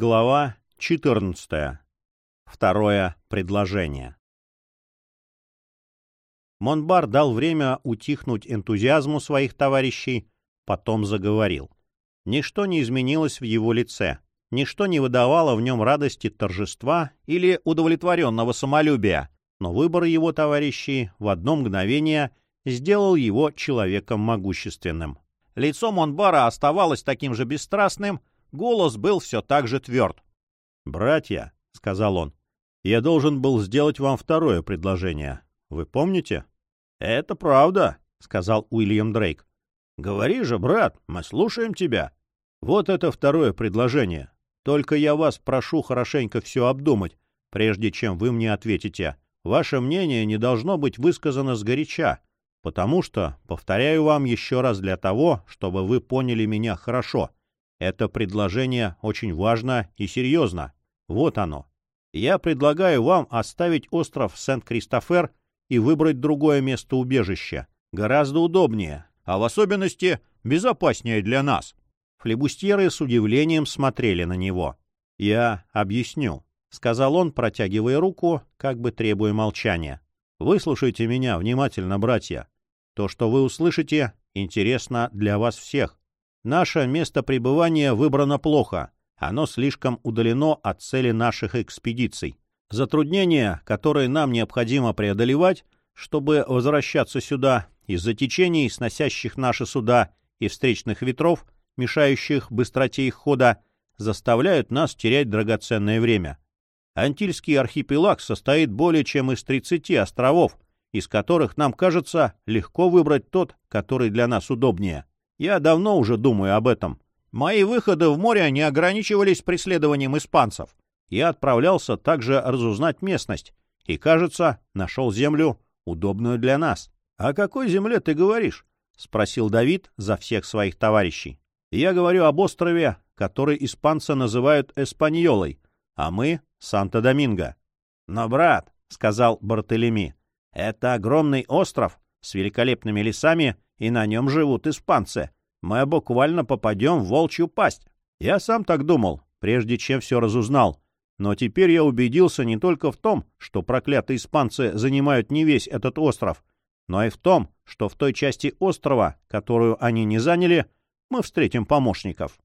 Глава 14. Второе предложение. Монбар дал время утихнуть энтузиазму своих товарищей, потом заговорил. Ничто не изменилось в его лице, ничто не выдавало в нем радости торжества или удовлетворенного самолюбия, но выбор его товарищей в одно мгновение сделал его человеком могущественным. Лицо Монбара оставалось таким же бесстрастным, голос был все так же тверд. «Братья», — сказал он, — «я должен был сделать вам второе предложение. Вы помните?» «Это правда», — сказал Уильям Дрейк. «Говори же, брат, мы слушаем тебя». «Вот это второе предложение. Только я вас прошу хорошенько все обдумать, прежде чем вы мне ответите. Ваше мнение не должно быть высказано сгоряча, потому что, повторяю вам еще раз для того, чтобы вы поняли меня хорошо, это предложение очень важно и серьезно. Вот оно. Я предлагаю вам оставить остров Сент-Кристофер и выбрать другое место убежища. Гораздо удобнее, а в особенности безопаснее для нас. Флебустьеры с удивлением смотрели на него. «Я объясню», — сказал он, протягивая руку, как бы требуя молчания. «Выслушайте меня внимательно, братья. То, что вы услышите, интересно для вас всех. Наше место пребывания выбрано плохо. Оно слишком удалено от цели наших экспедиций. Затруднения, которые нам необходимо преодолевать, чтобы возвращаться сюда, из-за течений, сносящих наши суда, и встречных ветров, мешающих быстроте их хода, заставляют нас терять драгоценное время. Антильский архипелаг состоит более чем из 30 островов, из которых нам кажется легко выбрать тот, который для нас удобнее. Я давно уже думаю об этом. Мои выходы в море не ограничивались преследованием испанцев. Я отправлялся также разузнать местность и, кажется, нашел землю, удобную для нас. — О какой земле ты говоришь? — спросил Давид за всех своих товарищей. — Я говорю об острове, который испанцы называют Эспаньолой, а мы — Санто-Доминго. — Но, брат, — сказал Бартелеми, — это огромный остров с великолепными лесами и на нем живут испанцы. Мы буквально попадем в волчью пасть. Я сам так думал, прежде чем все разузнал. Но теперь я убедился не только в том, что проклятые испанцы занимают не весь этот остров, но и в том, что в той части острова, которую они не заняли, мы встретим помощников.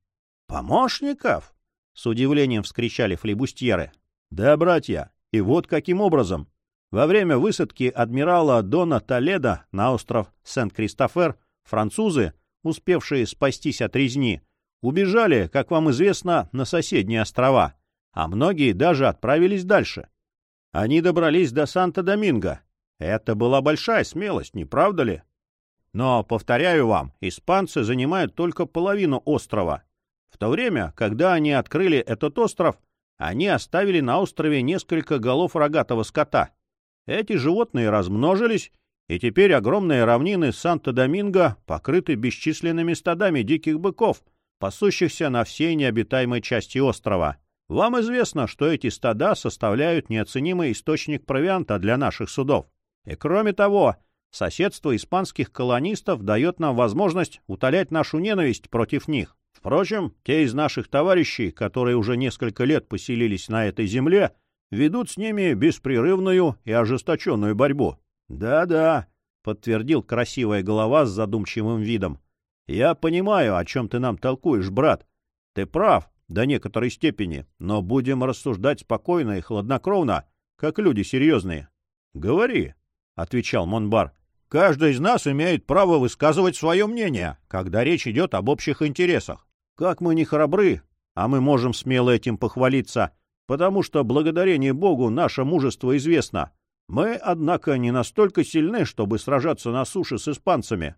«Помощников?» — с удивлением вскричали флебустьеры. «Да, братья, и вот каким образом. Во время высадки адмирала Дона Толедо на остров Сент-Кристофер французы, успевшие спастись от резни, убежали, как вам известно, на соседние острова, а многие даже отправились дальше. Они добрались до Санта-Доминго. Это была большая смелость, не правда ли? Но, повторяю вам, испанцы занимают только половину острова. В то время, когда они открыли этот остров, они оставили на острове несколько голов рогатого скота — эти животные размножились, и теперь огромные равнины Санто-Доминго покрыты бесчисленными стадами диких быков, пасущихся на всей необитаемой части острова. Вам известно, что эти стада составляют неоценимый источник провианта для наших судов. И кроме того, соседство испанских колонистов дает нам возможность утолять нашу ненависть против них. Впрочем, те из наших товарищей, которые уже несколько лет поселились на этой земле, ведут с ними беспрерывную и ожесточенную борьбу. Да-да, подтвердил красивая голова с задумчивым видом. Я понимаю, о чем ты нам толкуешь, брат. Ты прав до некоторой степени, но будем рассуждать спокойно и хладнокровно, как люди серьезные. Говори, отвечал Монбар. Каждый из нас имеет право высказывать свое мнение, когда речь идет об общих интересах. Как мы не храбры, а мы можем смело этим похвалиться, потому что благодарение Богу наше мужество известно. Мы, однако, не настолько сильны, чтобы сражаться на суше с испанцами.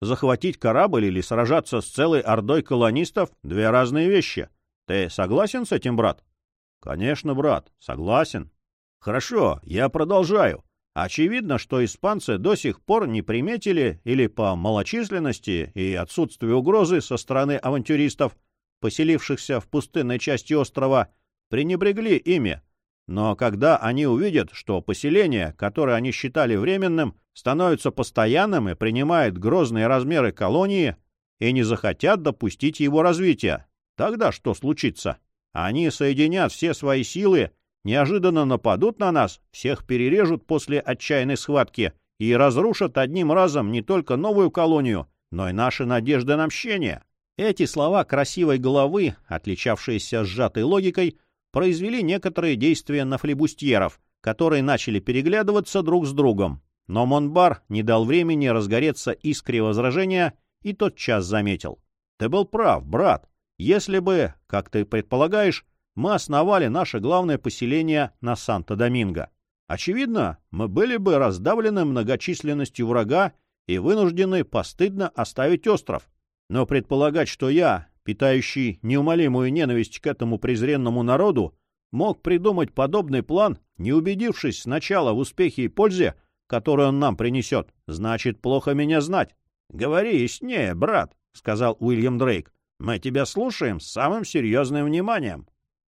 Захватить корабль или сражаться с целой ордой колонистов — две разные вещи. Ты согласен с этим, брат? — Конечно, брат, согласен. — Хорошо, я продолжаю. Очевидно, что испанцы до сих пор не приметили или по малочисленности и отсутствию угрозы со стороны авантюристов, поселившихся в пустынной части острова, пренебрегли ими. Но когда они увидят, что поселение, которое они считали временным, становится постоянным и принимает грозные размеры колонии, и не захотят допустить его развития, тогда что случится? Они соединят все свои силы, неожиданно нападут на нас, всех перережут после отчаянной схватки и разрушат одним разом не только новую колонию, но и наши надежды на мщение. Эти слова красивой головы, отличавшиеся сжатой логикой, произвели некоторые действия на флебустьеров, которые начали переглядываться друг с другом. Но Монбар не дал времени разгореться искре возражения и тотчас заметил. «Ты был прав, брат. Если бы, как ты предполагаешь, мы основали наше главное поселение на Санто-Доминго. Очевидно, мы были бы раздавлены многочисленностью врага и вынуждены постыдно оставить остров. Но предполагать, что я, питающий неумолимую ненависть к этому презренному народу, мог придумать подобный план, не убедившись сначала в успехе и пользе, которую он нам принесет, значит, плохо меня знать. — Говори яснее, брат, — сказал Уильям Дрейк. — Мы тебя слушаем с самым серьезным вниманием.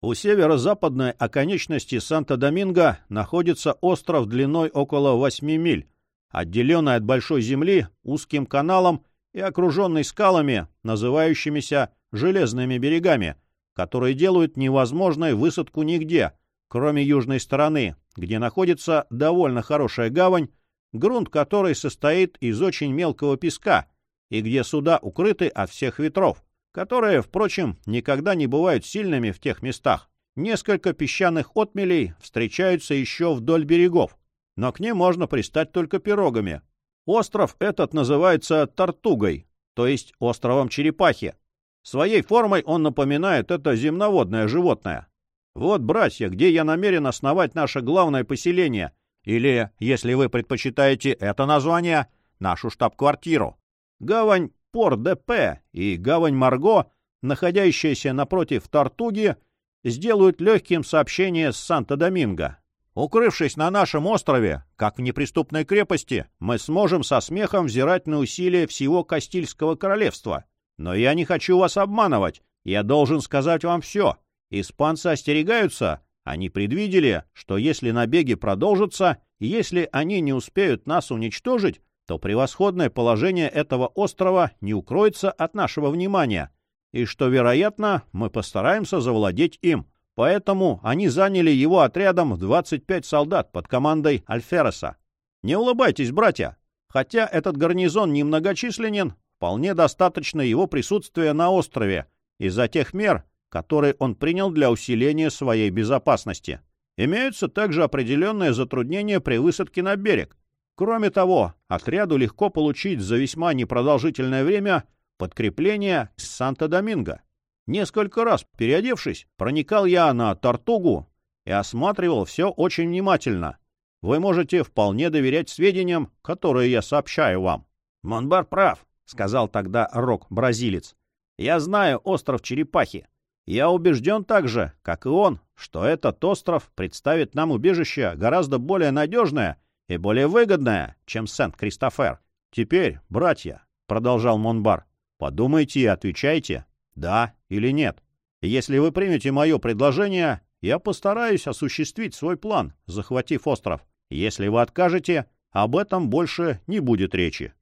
У северо-западной оконечности Санта-Доминго находится остров длиной около 8 миль, отделенный от большой земли узким каналом и окруженный скалами, называющимися железными берегами, которые делают невозможной высадку нигде, кроме южной стороны, где находится довольно хорошая гавань, грунт которой состоит из очень мелкого песка, и где суда укрыты от всех ветров которые, впрочем, никогда не бывают сильными в тех местах. Несколько песчаных отмелей встречаются еще вдоль берегов, но к ним можно пристать только пирогами. Остров этот называется Тартугой, то есть островом Черепахи. Своей формой он напоминает это земноводное животное. Вот, братья, где я намерен основать наше главное поселение, или, если вы предпочитаете это название, нашу штаб-квартиру. Гавань Пор-ДП и гавань Марго, находящаяся напротив Тартуги, сделают легким сообщение с Санто-Доминго. Укрывшись на нашем острове, как в неприступной крепости, мы сможем со смехом взирать на усилия всего Кастильского королевства. Но я не хочу вас обманывать, я должен сказать вам все. Испанцы остерегаются, они предвидели, что если набеги продолжатся, если они не успеют нас уничтожить, то превосходное положение этого острова не укроется от нашего внимания, и что, вероятно, мы постараемся завладеть им. Поэтому они заняли его отрядом в 25 солдат под командой Альфереса. Не улыбайтесь, братья! Хотя этот гарнизон немногочисленен, вполне достаточно его присутствия на острове из-за тех мер, которые он принял для усиления своей безопасности. Имеются также определенные затруднения при высадке на берег, Кроме того, отряду легко получить за весьма непродолжительное время подкрепление с Санто-Доминго. Несколько раз, переодевшись, проникал я на Тартугу и осматривал все очень внимательно. Вы можете вполне доверять сведениям, которые я сообщаю вам. — Монбар прав, — сказал тогда Рок-бразилец. — Я знаю остров Черепахи. Я убежден также, как и он, что этот остров представит нам убежище гораздо более надежное, и более выгодная, чем Сент-Кристофер. Теперь, братья, — продолжал Монбар, — подумайте и отвечайте, да или нет. Если вы примете мое предложение, я постараюсь осуществить свой план, захватив остров. Если вы откажете, об этом больше не будет речи.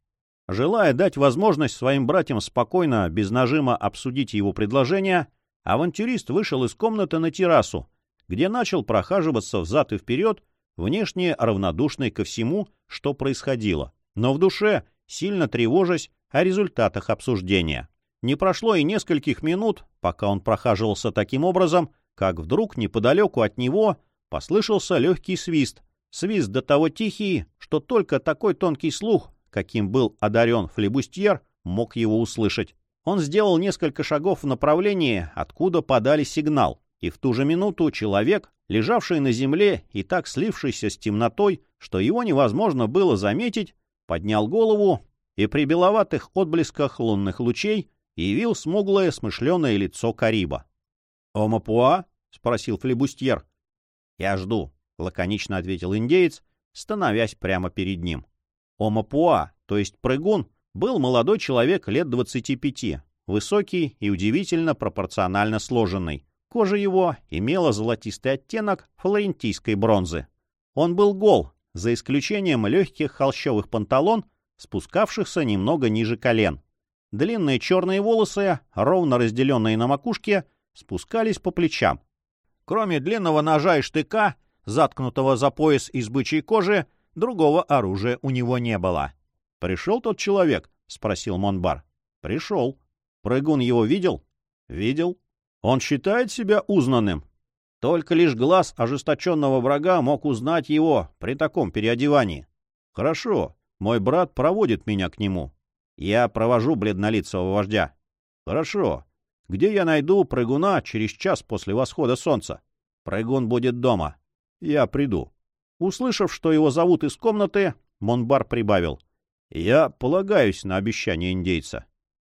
Желая дать возможность своим братьям спокойно, без нажима обсудить его предложение, авантюрист вышел из комнаты на террасу, где начал прохаживаться взад и вперед, внешне равнодушный ко всему, что происходило, но в душе сильно тревожась о результатах обсуждения. Не прошло и нескольких минут, пока он прохаживался таким образом, как вдруг неподалеку от него послышался легкий свист. Свист до того тихий, что только такой тонкий слух, каким был одарен флебустьер, мог его услышать. Он сделал несколько шагов в направлении, откуда подали сигнал, и в ту же минуту человек, лежавший на земле и так слившийся с темнотой, что его невозможно было заметить, поднял голову и при беловатых отблесках лунных лучей явил смуглое смышленое лицо Кариба. — Омапуа? — спросил флебустьер. — Я жду, — лаконично ответил индеец, становясь прямо перед ним. Омапуа, то есть прыгун, был молодой человек лет двадцати пяти, высокий и удивительно пропорционально сложенный. Кожа его имела золотистый оттенок флорентийской бронзы. Он был гол, за исключением легких холщовых панталон, спускавшихся немного ниже колен. Длинные черные волосы, ровно разделенные на макушке, спускались по плечам. Кроме длинного ножа и штыка, заткнутого за пояс из бычьей кожи, другого оружия у него не было. «Пришел тот человек?» — спросил Монбар. «Пришел. Прыгун его видел?» «Видел. Он считает себя узнанным?» Только лишь глаз ожесточенного врага мог узнать его при таком переодевании. «Хорошо. Мой брат проводит меня к нему. Я провожу бледнолицего вождя». «Хорошо. Где я найду прыгуна через час после восхода солнца? Прыгун будет дома. Я приду». Услышав, что его зовут из комнаты, Монбар прибавил. «Я полагаюсь на обещание индейца».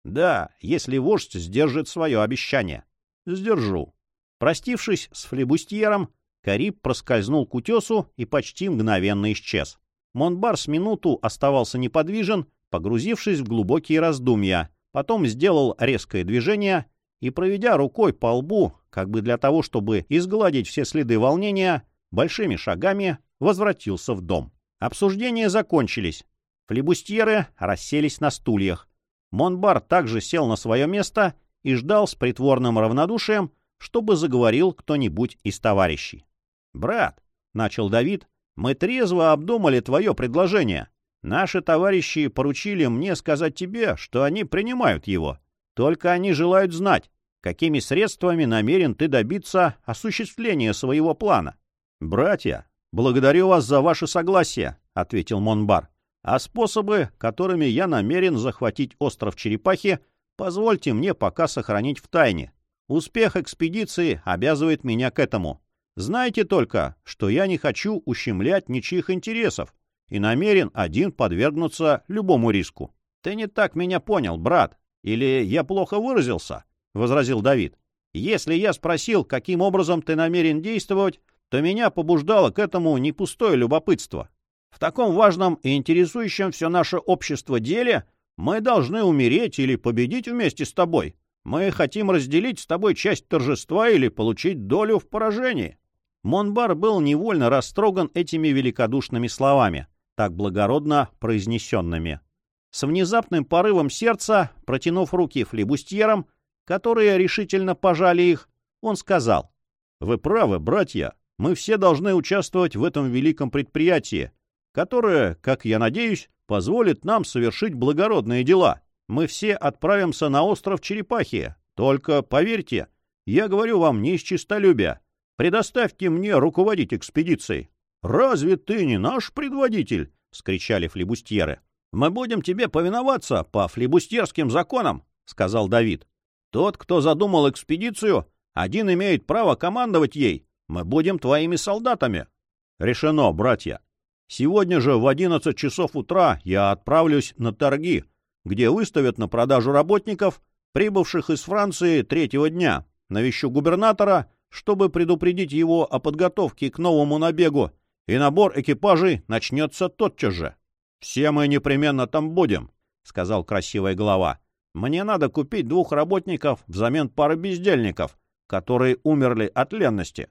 «Да, если вождь сдержит свое обещание». «Сдержу». Простившись с флебустьером, Кариб проскользнул к утесу и почти мгновенно исчез. Монбар с минуту оставался неподвижен, погрузившись в глубокие раздумья, потом сделал резкое движение и, проведя рукой по лбу, как бы для того, чтобы изгладить все следы волнения, большими шагами возвратился в дом. Обсуждения закончились. Флебустьеры расселись на стульях. Монбар также сел на свое место и ждал с притворным равнодушием, чтобы заговорил кто-нибудь из товарищей. «Брат», — начал Давид, — «мы трезво обдумали твое предложение. Наши товарищи поручили мне сказать тебе, что они принимают его. Только они желают знать, какими средствами намерен ты добиться осуществления своего плана». «Братья, благодарю вас за ваше согласие», — ответил Монбар. «А способы, которыми я намерен захватить остров Черепахи, позвольте мне пока сохранить в тайне. Успех экспедиции обязывает меня к этому. Знайте только, что я не хочу ущемлять ничьих интересов и намерен один подвергнуться любому риску. — Ты не так меня понял, брат. Или я плохо выразился? — возразил Давид. — Если я спросил, каким образом ты намерен действовать, то меня побуждало к этому не пустое любопытство. В таком важном и интересующем все наше общество деле мы должны умереть или победить вместе с тобой. Мы хотим разделить с тобой часть торжества или получить долю в поражении. Монбар был невольно растроган этими великодушными словами, так благородно произнесенными. С внезапным порывом сердца, протянув руки флебустьерам, которые решительно пожали их, он сказал, «Вы правы, братья, мы все должны участвовать в этом великом предприятии, которое, как я надеюсь, позволит нам совершить благородные дела мы все отправимся на остров Черепахи. Только поверьте, я говорю вам не из честолюбия. Предоставьте мне руководить экспедицией. — Разве ты не наш предводитель? — скричали флебустьеры. — Мы будем тебе повиноваться по флебустьерским законам, — сказал Давид. — Тот, кто задумал экспедицию, один имеет право командовать ей. Мы будем твоими солдатами. — Решено, братья. Сегодня же в одиннадцать часов утра я отправлюсь на торги где выставят на продажу работников, прибывших из Франции третьего дня. Навещу губернатора, чтобы предупредить его о подготовке к новому набегу, и набор экипажей начнется тотчас же. «Все мы непременно там будем», — сказал красивая голова. «Мне надо купить двух работников взамен пары бездельников, которые умерли от ленности».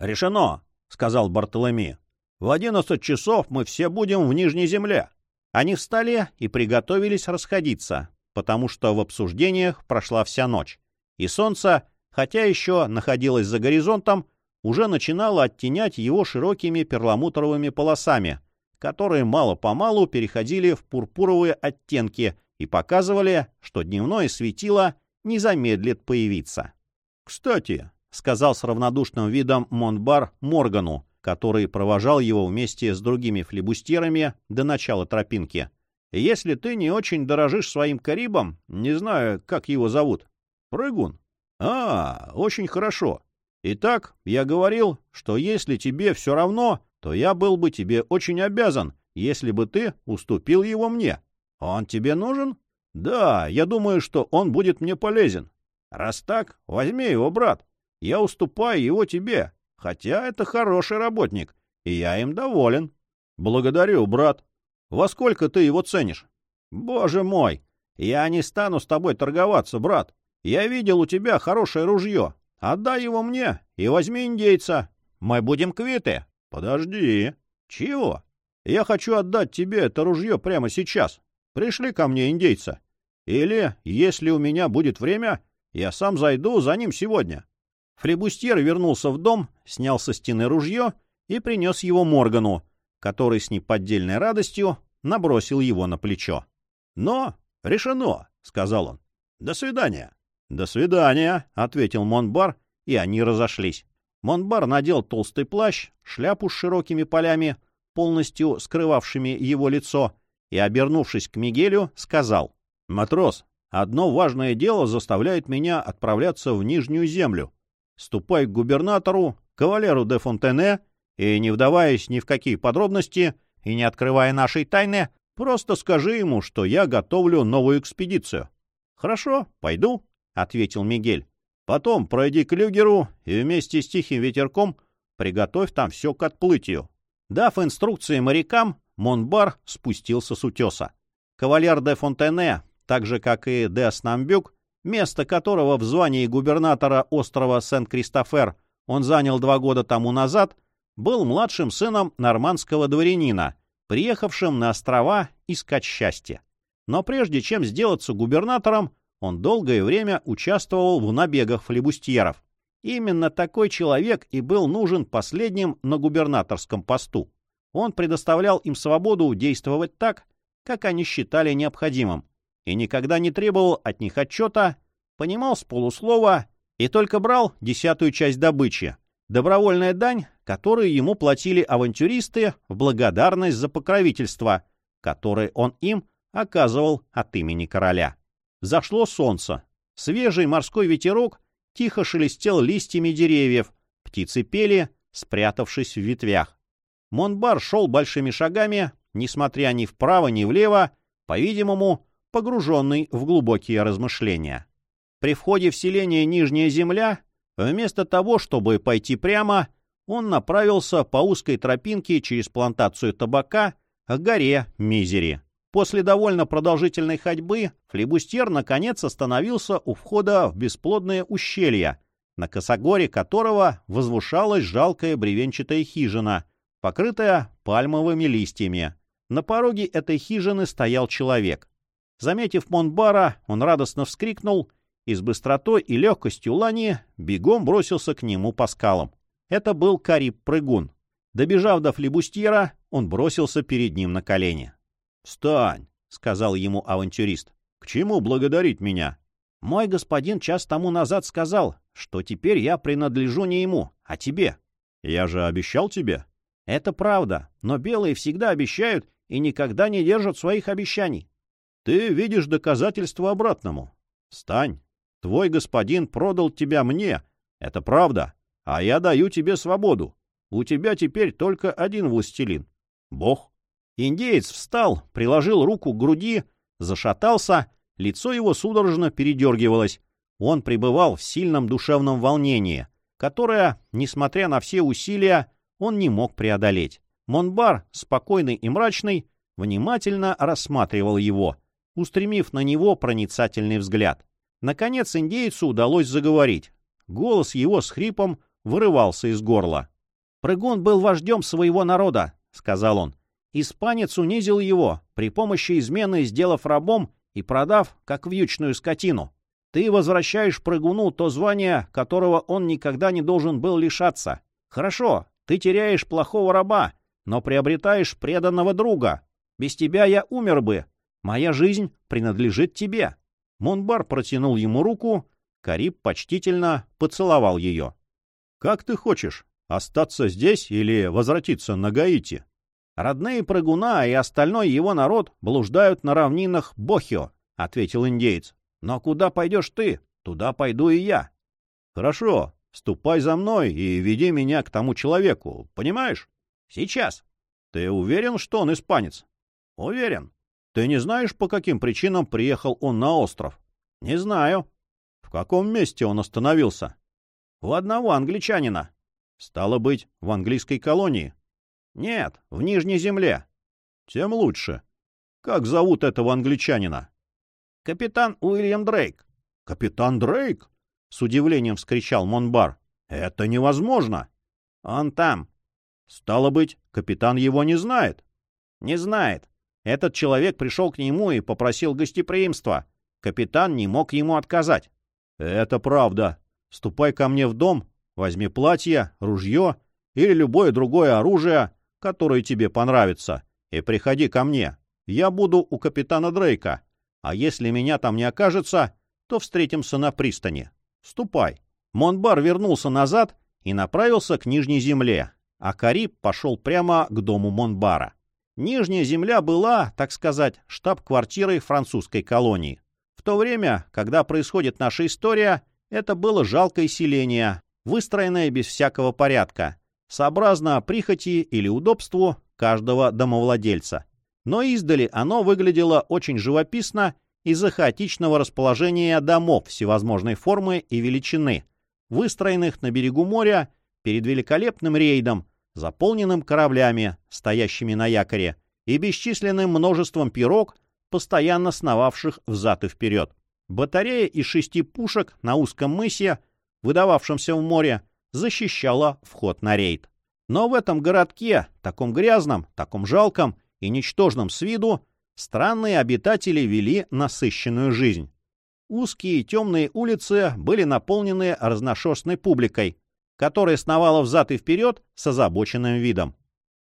«Решено», — сказал Бартоломи. «В одиннадцать часов мы все будем в Нижней земле. Они встали и приготовились расходиться, потому что в обсуждениях прошла вся ночь, и солнце, хотя еще находилось за горизонтом, уже начинало оттенять его широкими перламутровыми полосами, которые мало-помалу переходили в пурпуровые оттенки и показывали, что дневное светило не замедлит появиться. «Кстати», — сказал с равнодушным видом Монбар Моргану, который провожал его вместе с другими флебустьерами до начала тропинки. «Если ты не очень дорожишь своим Карибом, не знаю, как его зовут». «Прыгун». «А, очень хорошо. Итак, я говорил, что если тебе все равно, то я был бы тебе очень обязан, если бы ты уступил его мне. Он тебе нужен? Да, я думаю, что он будет мне полезен. Раз так, возьми его, брат. Я уступаю его тебе, Хотя это хороший работник, и я им доволен. Благодарю, брат. Во сколько ты его ценишь? Боже мой, я не стану с тобой торговаться, брат. Я видел у тебя хорошее ружье. Отдай его мне и возьми индейца. Мы будем квиты. Подожди. Чего? Я хочу отдать тебе это ружье прямо сейчас. Пришли ко мне индейца. Или, если у меня будет время, я сам зайду за ним сегодня. Флебустьер вернулся в дом, снял со стены ружье и принес его Моргану, который с неподдельной радостью набросил его на плечо. «Но решено», — сказал он. «До свидания». «До свидания», — ответил Монбар, и они разошлись. Монбар надел толстый плащ, шляпу с широкими полями, полностью скрывавшими его лицо, и, обернувшись к Мигелю, сказал, «Матрос, одно важное дело заставляет меня отправляться в Нижнюю землю. Ступай к губернатору, кавалеру де Фонтене, и, не вдаваясь ни в какие подробности и не открывая нашей тайны, просто скажи ему, что я готовлю новую экспедицию». «Хорошо, пойду», — ответил Мигель. «Потом пройди к Люгеру и вместе с Тихим Ветерком приготовь там все к отплытию». Дав инструкции морякам, Монбар спустился с утеса. Кавалер де Фонтене, так же, как и де Снамбюк, место которого в звании губернатора острова Сент-Кристофер он занял два года тому назад, был младшим сыном нормандского дворянина, приехавшим на острова искать счастье. Но прежде чем сделаться губернатором, он долгое время участвовал в набегах флебустьеров. Именно такой человек и был нужен последним на губернаторском посту. Он предоставлял им свободу действовать так, как они считали необходимым, и никогда не требовал от них отчета, понимал с полуслова и только брал десятую часть добычи, добровольная дань, которую ему платили авантюристы в благодарность за покровительство, которое он им оказывал от имени короля. Зашло солнце. Свежий морской ветерок тихо шелестел листьями деревьев, птицы пели, спрятавшись в ветвях. Монбар шел большими шагами, несмотря ни вправо, ни влево, по-видимому, погруженный в глубокие размышления. При входе в селение Нижняя Земля, вместо того, чтобы пойти прямо, он направился по узкой тропинке через плантацию табака к горе Мизери. После довольно продолжительной ходьбы флебустьер наконец остановился у входа в бесплодное ущелье, на косогоре которого возвышалась жалкая бревенчатая хижина, покрытая пальмовыми листьями. На пороге этой хижины стоял человек. Заметив Монбара, он радостно вскрикнул и с быстротой и легкостью Лани бегом бросился к нему по скалам. Это был Кариб-прыгун. Добежав до флебустьера, он бросился перед ним на колени. «Встань!» — сказал ему авантюрист. «К чему благодарить меня?» «Мой господин час тому назад сказал, что теперь я принадлежу не ему, а тебе». «Я же обещал тебе?» Это правда, но белые всегда обещают и никогда не держат своих обещаний. Ты видишь доказательства обратному. Стань. Твой господин продал тебя мне. Это правда. А я даю тебе свободу. У тебя теперь только один властелин. Бог. Индеец встал, приложил руку к груди, зашатался, лицо его судорожно передергивалось. Он пребывал в сильном душевном волнении, которое, несмотря на все усилия, он не мог преодолеть. Монбар, спокойный и мрачный, внимательно рассматривал его, устремив на него проницательный взгляд. Наконец индейцу удалось заговорить. Голос его с хрипом вырывался из горла. «Прыгун был вождем своего народа», — сказал он. «Испанец унизил его, при помощи измены сделав рабом и продав, как вьючную скотину. Ты возвращаешь прыгуну то звание, которого он никогда не должен был лишаться. Хорошо, ты теряешь плохого раба, но приобретаешь преданного друга. Без тебя я умер бы. Моя жизнь принадлежит тебе». Монбар протянул ему руку, Кариб почтительно поцеловал ее. «Как ты хочешь, остаться здесь или возвратиться на Гаити?» «Родные прыгуна и остальной его народ блуждают на равнинах Бохио», — ответил индейец. «Но куда пойдешь ты, туда пойду и я». «Хорошо, Ступай за мной и веди меня к тому человеку, понимаешь? Сейчас. Ты уверен, что он испанец? Уверен. Ты не знаешь, по каким причинам приехал он на остров? Не знаю. В каком месте он остановился? У одного англичанина. Стало быть, в английской колонии? Нет, в Нижней земле. Тем лучше. Как зовут этого англичанина? Капитан Уильям Дрейк. Капитан Дрейк? — с удивлением вскричал Монбар. «Это невозможно!» «Он там!» «Стало быть, капитан его не знает?» «Не знает. Этот человек пришел к нему и попросил гостеприимства. Капитан не мог ему отказать». «Это правда. Ступай ко мне в дом Возьми платье, ружье или любое другое оружие, которое тебе понравится, и приходи ко мне. Я буду у капитана Дрейка, а если меня там не окажется, то встретимся на пристани. Ступай. Монбар вернулся назад и направился к Нижней земле, а Кариб пошел прямо к дому Монбара. Нижняя земля была, так сказать, штаб-квартирой французской колонии. В то время, когда происходит наша история, это было жалкое селение, выстроенное без всякого порядка, сообразно прихоти или удобству каждого домовладельца. Но издали оно выглядело очень живописно из-за хаотичного расположения домов всевозможной формы и величины, выстроенных на берегу моря перед великолепным рейдом, заполненным кораблями, стоящими на якоре, и бесчисленным множеством пирог, постоянно сновавших взад и вперед. Батарея из шести пушек на узком мысе, выдававшемся в море, защищала вход на рейд. Но в этом городке, таком грязном, таком жалком и ничтожном с виду, странные обитатели вели насыщенную жизнь. Узкие темные улицы были наполнены разношерстной публикой, которая сновала взад и вперед с озабоченным видом.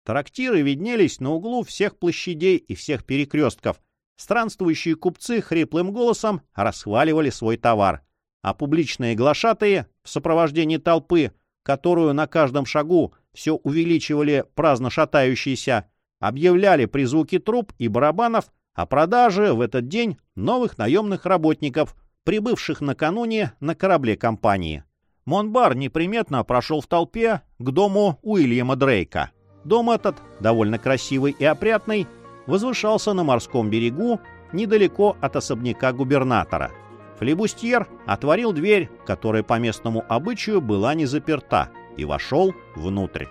Трактиры виднелись на углу всех площадей и всех перекрестков. Странствующие купцы хриплым голосом расхваливали свой товар, а публичные глашатые в сопровождении толпы, которую на каждом шагу все увеличивали праздно шатающиеся, объявляли при звуке труб и барабанов о продаже в этот день новых наемных работников, прибывших накануне на корабле компании. Монбар неприметно прошел в толпе к дому Уильяма Дрейка. Дом этот, довольно красивый и опрятный, возвышался на морском берегу недалеко от особняка губернатора. Флебустьер отворил дверь, которая по местному обычаю была не заперта, и вошел внутрь.